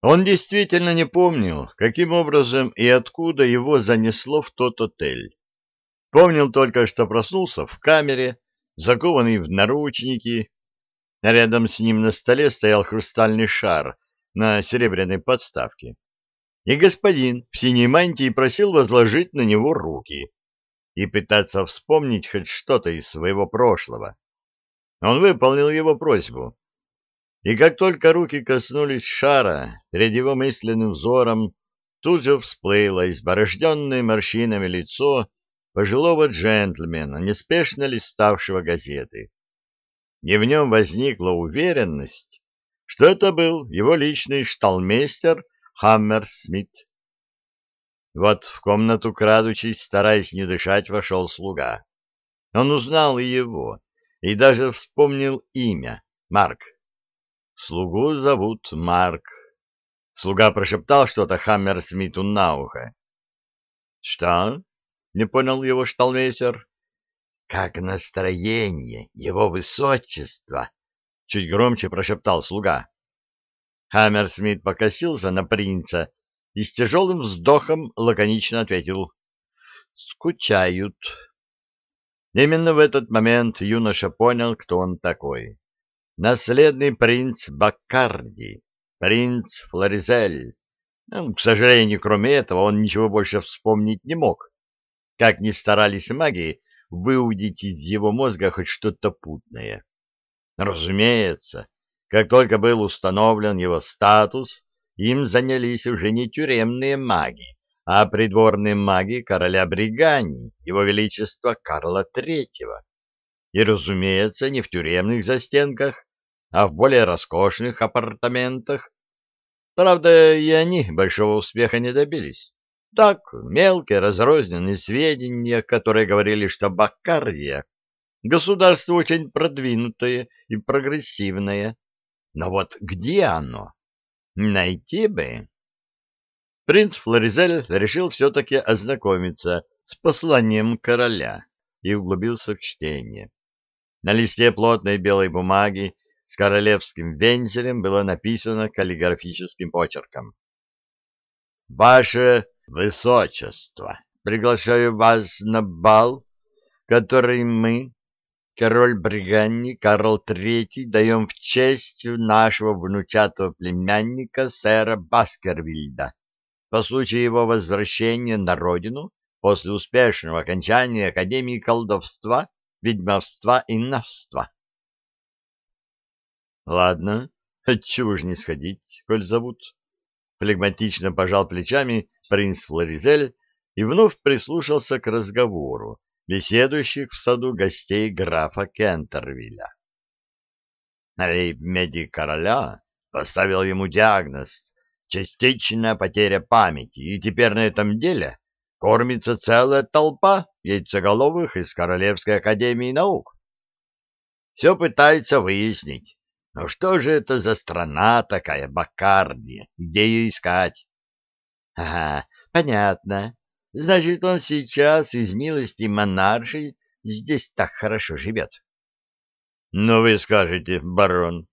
Он действительно не помнил, каким образом и откуда его занесло в тот отель. Помнил только, что проснулся в камере, закованный в наручники. Рядом с ним на столе стоял хрустальный шар на серебряной подставке. И господин в синей мантии просил возложить на него руки и пытаться вспомнить хоть что-то из своего прошлого. Он выполнил его просьбу. И как только руки коснулись шара, перед его мысленным взором тут же всплыло изборожденное морщинами лицо пожилого джентльмена, неспешно листавшего газеты. И в нем возникла уверенность, что это был его личный шталмейстер Хаммерсмит. Вот в комнату, крадучись, стараясь не дышать, вошел слуга. Он узнал и его, и даже вспомнил имя — Марк. Слугу зовут Марк. Слуга прошептал что-то Хаммерсмиту на ухо. — Что? — не понял его шталмейстер. — Как настроение его высочества! — чуть громче прошептал слуга. Хаммерсмит покосился на принца и с тяжелым вздохом лаконично ответил. — Скучают. Именно в этот момент юноша понял, кто он такой. Наследный принц Баккарди, принц Флоризель. Ну, к сожалению, кроме этого, он ничего больше вспомнить не мог. Как ни старались маги выудить из его мозга хоть что-то путное. Разумеется, как только был установлен его статус, им занялись уже не тюремные маги, а придворные маги короля Бригани, его величества Карла Третьего. И, разумеется, не в тюремных застенках, а в более роскошных апартаментах. Правда, и они большого успеха не добились. Так, мелкие разрозненные сведения, которые говорили, что Баккардия — государство очень продвинутое и прогрессивное. Но вот где оно? Найти бы. Принц Флоризель решил все-таки ознакомиться с посланием короля и углубился в чтение. На листе плотной белой бумаги с королевским вензелем было написано каллиграфическим почерком. «Ваше Высочество, приглашаю вас на бал, который мы, король Бриганни Карл III, даем в честь нашего внучатого племянника сэра Баскервильда по случаю его возвращения на родину после успешного окончания Академии колдовства, ведьмовства и навства. Ладно, отчего ж не сходить, коль зовут. Флегматично пожал плечами принц Флоризель и вновь прислушался к разговору, беседующих в саду гостей графа Кентервилля. Рейб-медик короля поставил ему диагноз частичная потеря памяти, и теперь на этом деле кормится целая толпа яйцеголовых из Королевской академии наук. Все пытается выяснить, ну что же это за страна такая, Баккардия, где ее искать? Ага, понятно. Значит, он сейчас из милости монаршей здесь так хорошо живет. Но вы скажете, барон,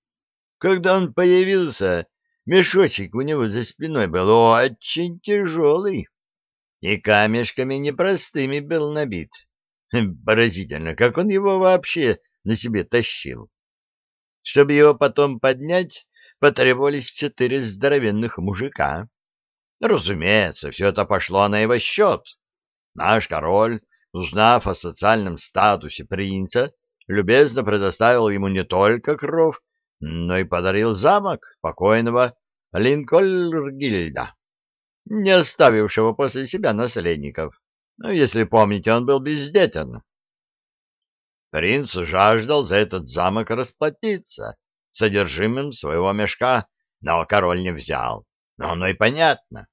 когда он появился, Мешочек у него за спиной был очень тяжелый и камешками непростыми был набит. Поразительно, как он его вообще на себе тащил. Чтобы его потом поднять, потребовались четыре здоровенных мужика. Разумеется, все это пошло на его счет. Наш король, узнав о социальном статусе принца, любезно предоставил ему не только кров, но и подарил замок покойного Линкольргильда, не оставившего после себя наследников. Ну, если помните, он был бездетен. Принц жаждал за этот замок расплатиться содержимым своего мешка, но король не взял. Но оно и понятно.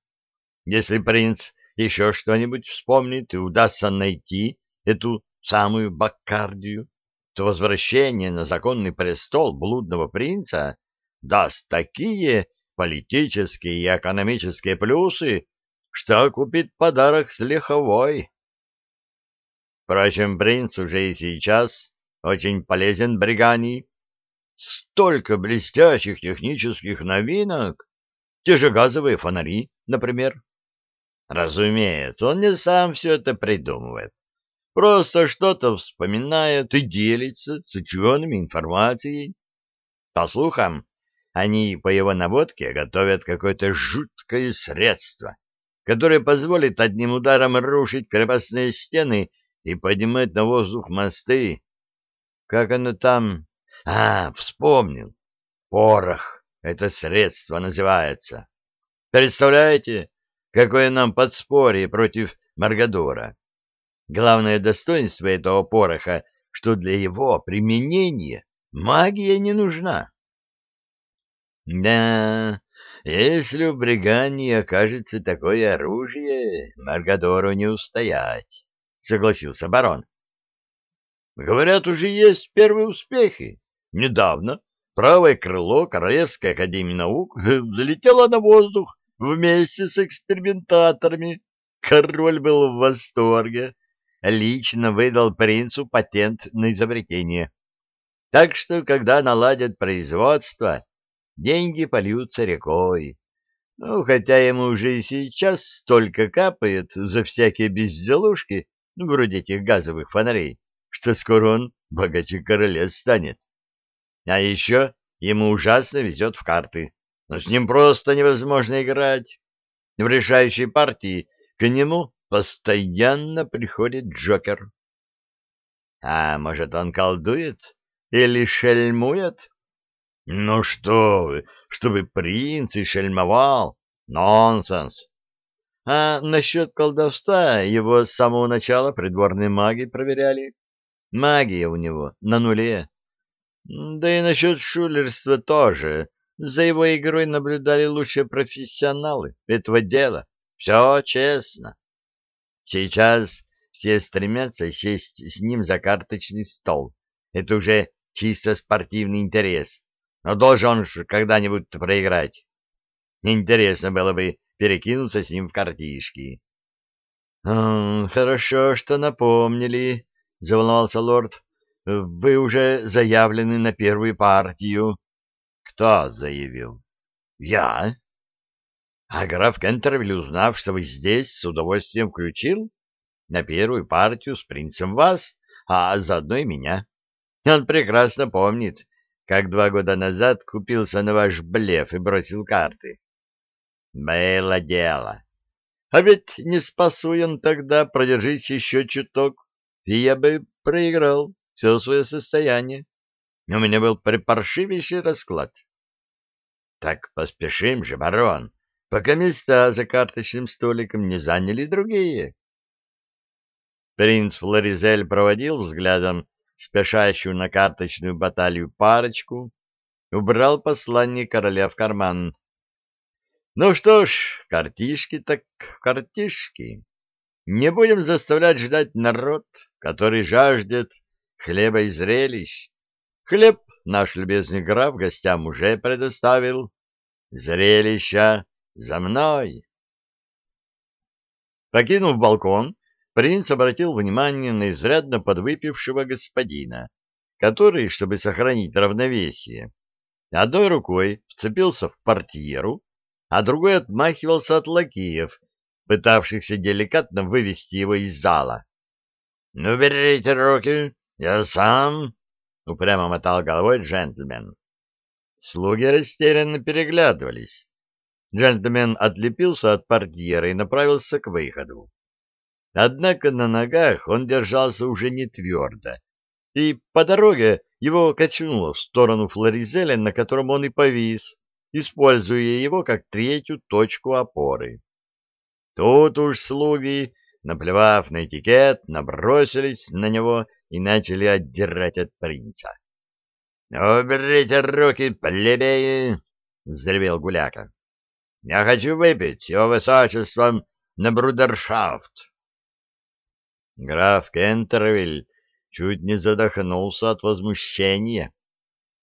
Если принц еще что-нибудь вспомнит и удастся найти эту самую Баккардию, то возвращение на законный престол блудного принца даст такие политические и экономические плюсы, что купит подарок с лиховой. Впрочем, принц уже и сейчас очень полезен Бригании. Столько блестящих технических новинок, Те же газовые фонари, например. Разумеется, он не сам все это придумывает. Просто что-то вспоминает и делится с учеными информацией. По слухам, они по его наводке готовят какое-то жуткое средство, которое позволит одним ударом рушить крепостные стены и поднимать на воздух мосты. Как оно там? А, вспомнил. Порох. Это средство называется. Представляете, какое нам подспорье против Маргадора? Главное достоинство этого пороха, что для его применения магия не нужна. Да, если в Бригании окажется такое оружие, Маргадору не устоять, — согласился барон. Говорят, уже есть первые успехи. Недавно правое крыло Королевской академии наук залетело на воздух вместе с экспериментаторами. Король был в восторге. Лично выдал принцу патент на изобретение. Так что, когда наладят производство, деньги польются рекой. Ну, хотя ему уже и сейчас столько капает за всякие безделушки, ну, вроде этих газовых фонарей, что скоро он богаче короля станет. А еще ему ужасно везет в карты, но с ним просто невозможно играть. В решающей партии к нему постоянно приходит Джокер. А может, он колдует или шельмует? Ну что вы, чтобы принц и шельмовал? Нонсенс. А насчет колдовства его с самого начала придворные маги проверяли. Магия у него на нуле. Да и насчет шулерства тоже. За его игрой наблюдали лучшие профессионалы этого дела. Все честно. Сейчас все стремятся сесть с ним за карточный стол. Это уже чисто спортивный интерес. Но должен же когда-нибудь проиграть. Интересно было бы перекинуться с ним в картишки. — Хорошо, что напомнили, — заволновался лорд. — Вы уже заявлены на первую партию. — Кто заявил? — Я. — А граф Кентервиль, узнав, что вы здесь, с удовольствием включил на первую партию с принцем вас, а заодно и меня. Он прекрасно помнит, как два года назад купился на ваш блеф и бросил карты. Было дело. А ведь не спасу он тогда, продержись еще чуток, и я бы проиграл все свое состояние. У меня был припаршивейший расклад. Так поспешим же, барон, пока места за карточным столиком не заняли другие. Принц Флоризель проводил взглядом спешащую на карточную баталию парочку, убрал послание короля в карман. Ну что ж, картишки так картишки. Не будем заставлять ждать народ, который жаждет хлеба и зрелищ. Хлеб наш любезный граф гостям уже предоставил. Зрелища за мной. Покинув балкон, принц обратил внимание на изрядно подвыпившего господина, который, чтобы сохранить равновесие, одной рукой вцепился в портьеру, а другой отмахивался от лакеев, пытавшихся деликатно вывести его из зала. — Ну, берите руки, я сам, — упрямо мотал головой джентльмен. Слуги растерянно переглядывались. Джентльмен отлепился от портьеры и направился к выходу. Однако на ногах он держался уже не твердо, и по дороге его качнуло в сторону Флоризеля, на котором он и повис, используя его как третью точку опоры. Тут уж слуги, наплевав на этикет, набросились на него и начали отдирать от принца. — Уберите руки, плебеи! — взревел Гуляка. — Я хочу выпить его высочеством на брудершафт. Граф Кентервиль чуть не задохнулся от возмущения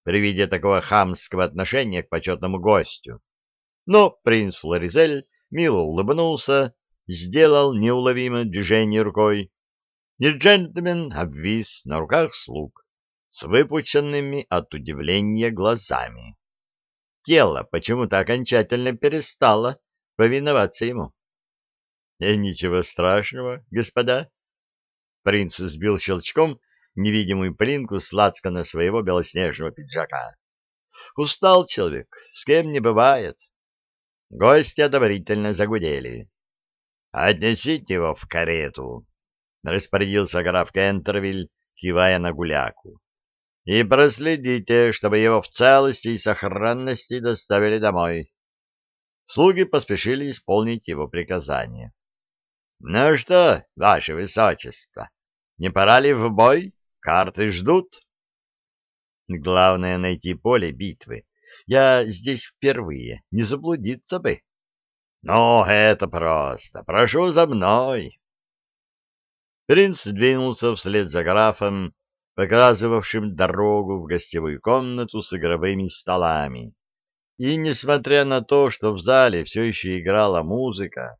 при виде такого хамского отношения к почетному гостю. Но принц Флоризель мило улыбнулся, сделал неуловимое движение рукой, и джентльмен обвис на руках слуг с выпученными от удивления глазами. тело почему-то окончательно перестало повиноваться ему. — ничего страшного, господа. Принц сбил щелчком невидимую плинку с лацкана своего белоснежного пиджака. Устал человек, с кем не бывает. Гости одобрительно загудели. — Отнесите его в карету, — распорядился граф Кентервиль, кивая на гуляку. — И проследите, чтобы его в целости и сохранности доставили домой. Слуги поспешили исполнить его приказание. — Ну что, ваше высочество, не пора ли в бой? Карты ждут. Главное — найти поле битвы. Я здесь впервые, не заблудиться бы. Ну, это просто. Прошу за мной. Принц двинулся вслед за графом, показывавшим дорогу в гостевую комнату с игровыми столами. И, несмотря на то, что в зале все еще играла музыка,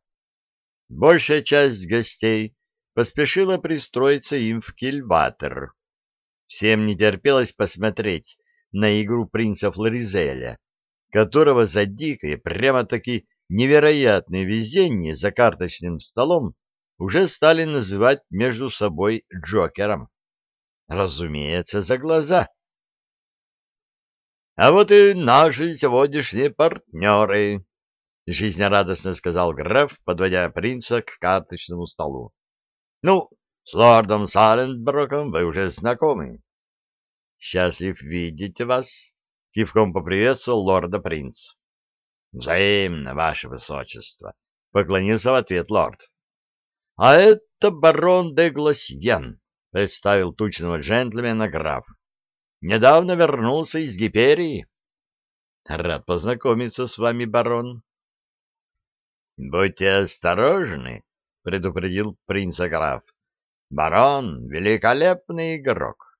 большая часть гостей поспешила пристроиться им в кильватер. Всем не терпелось посмотреть на игру принца Флоризеля, которого за дикое, прямо-таки невероятное везение за карточным столом уже стали называть между собой Джокером. Разумеется, за глаза. — А вот и наши сегодняшние партнеры, — жизнерадостно сказал граф, подводя принца к карточному столу. — Ну, с лордом Саленброком вы уже знакомы. — Счастлив видеть вас, — кивком поприветствовал лорда принц. — Взаимно, ваше высочество, — поклонился в ответ лорд. — А это барон де Гласьян, — представил тучного джентльмена граф. — Недавно вернулся из Гиперии. — Рад познакомиться с вами, барон. — Будьте осторожны, — предупредил принца граф. — Барон — великолепный игрок.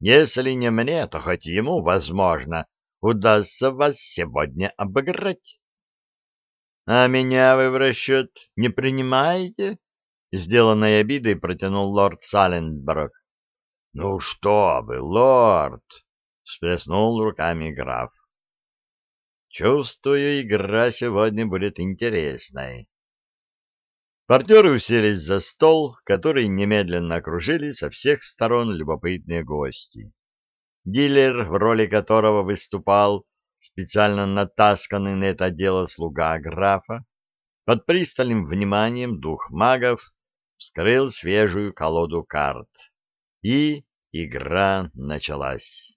Если не мне, то хоть ему, возможно, удастся вас сегодня обыграть. — А меня вы в расчет не принимаете? — сделанной обидой протянул лорд Саленброк. — Ну что вы, лорд! — сплеснул руками граф. — Чувствую, игра сегодня будет интересной. Партнеры уселись за стол, который немедленно окружили со всех сторон любопытные гости. Дилер, в роли которого выступал специально натасканный на это дело слуга графа, под пристальным вниманием двух магов вскрыл свежую колоду карт. И игра началась.